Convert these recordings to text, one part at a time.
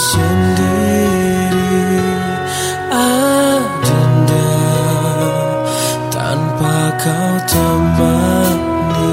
sendiri. Adinda tanpa kau temani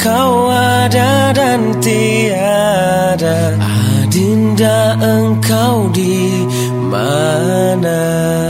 kau ada dan tiada Adinda engkau di mana?